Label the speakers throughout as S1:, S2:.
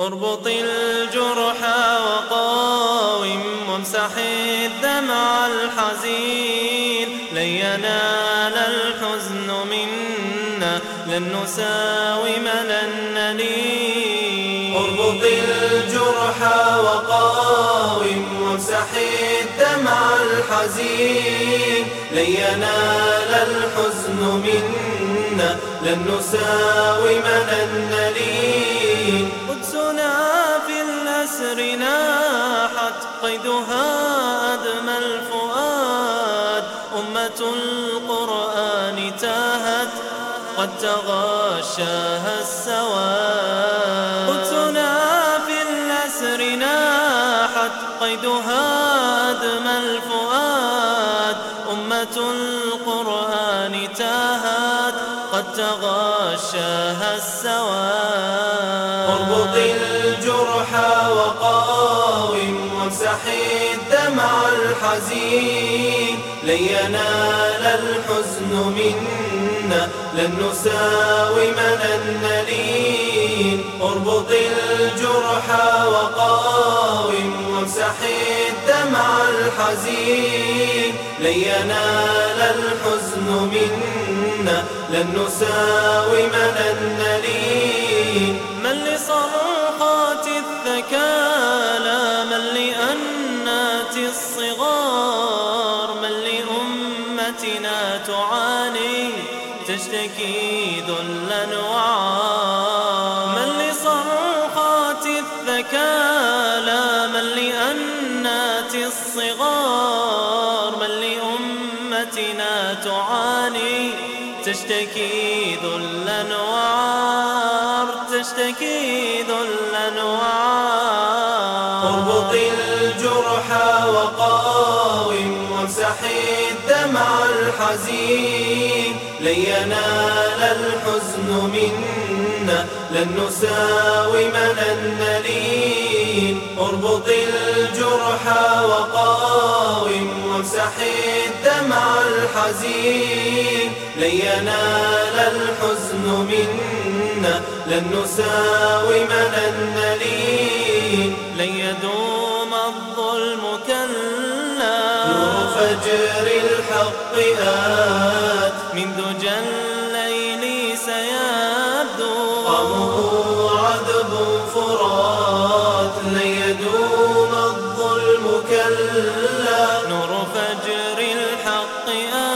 S1: اربط الجرح وقاوم وامسح الدمع الحزين لن ينال الحزن منا لن نساوم لن نلين
S2: اربط الجرح وقاوم وامسح الدمع الحزين لن ينال الحزن منا لن نساوم لن نلين
S1: النسر ناحت قيدها أدمى الفؤاد. أمة القرآن تاهت قد تغشاها السواد. قدسنا في الأسر ناحت قيدها أدمى الفؤاد. أمة القرآن تاهت قد تغشاها السواد.
S2: اربط الجرح وقاوم وامسح الدمع الحزين. لن ينال الحزن منا لن نساوم لن نلين اربط الجرح وقاوم وامسح الدمع الحزين. لن ينال الحزن منا لن نساوم لن نلين
S1: من لصرخات الثكالى من لأنات الصغار من لأمتنا تعاني تشتكي ذلا وعار من لصرخات الثكالى من لأنات الصغار من لأمتنا تعاني تشتكي ذلا وعار تشتكي ذلا
S2: اربط الجرح وقاوم وامسح الدمع الحزين. لن ينال الحزن منا لن نساوم لن نلين اربط الجرح وقاوم وامسح الدمع الحزين. لن ينال الحزن منا لن نساوم لن نلين
S1: لن يدوم الظلم كلا.
S2: نور فجر الحق آت.
S1: من دجى الليل سيبدو.
S2: قامه عذب فرات. لن يدوم الظلم كلا.
S1: نور فجر الحق آت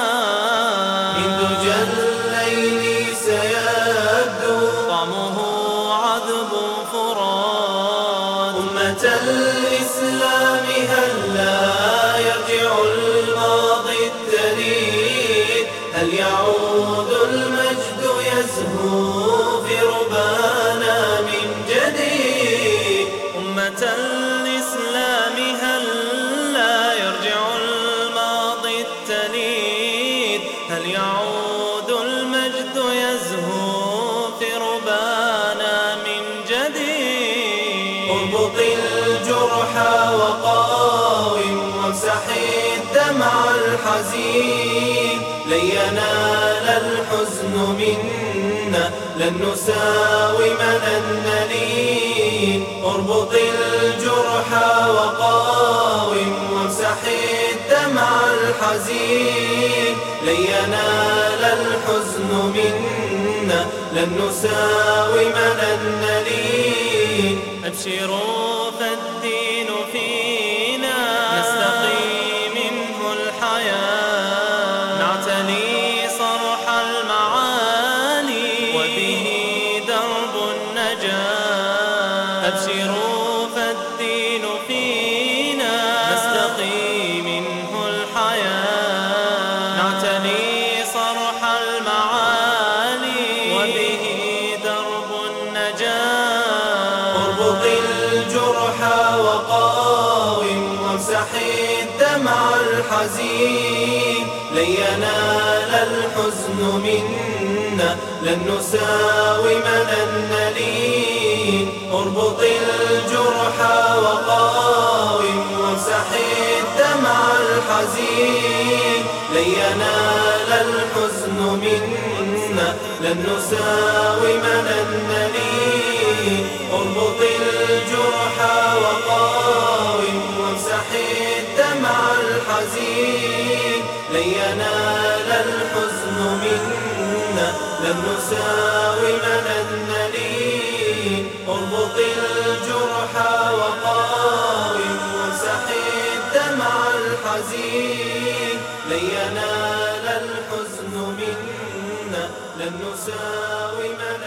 S2: الإسلام هلا يرجع الماضي الدليل؟ هل يعود المجد يزهو في ربانا من جديد؟
S1: أمة الإسلام هلا يرجع الماضي التليد هل يعود
S2: الجرح وقاوم وامسح الدمع الحزين. لن ينال الحزن منا لن نساوم لن نلين اربط الجرح وقاوم وامسح الدمع الحزين. لن ينال الحزن منا لن نساوم لن نلين
S1: أبشروا فالدين
S2: الحزن منا لن نساوم لن نلين اربط الجرح وقاوم وامسح الدمع الحزين. لن ينال الحزن منا لن نساوم لن نلين اربط اربط من النلين اربط الجرحى وقاوم وامسح الدمع الحزين. لن ينال الحزن منا لن نساوي من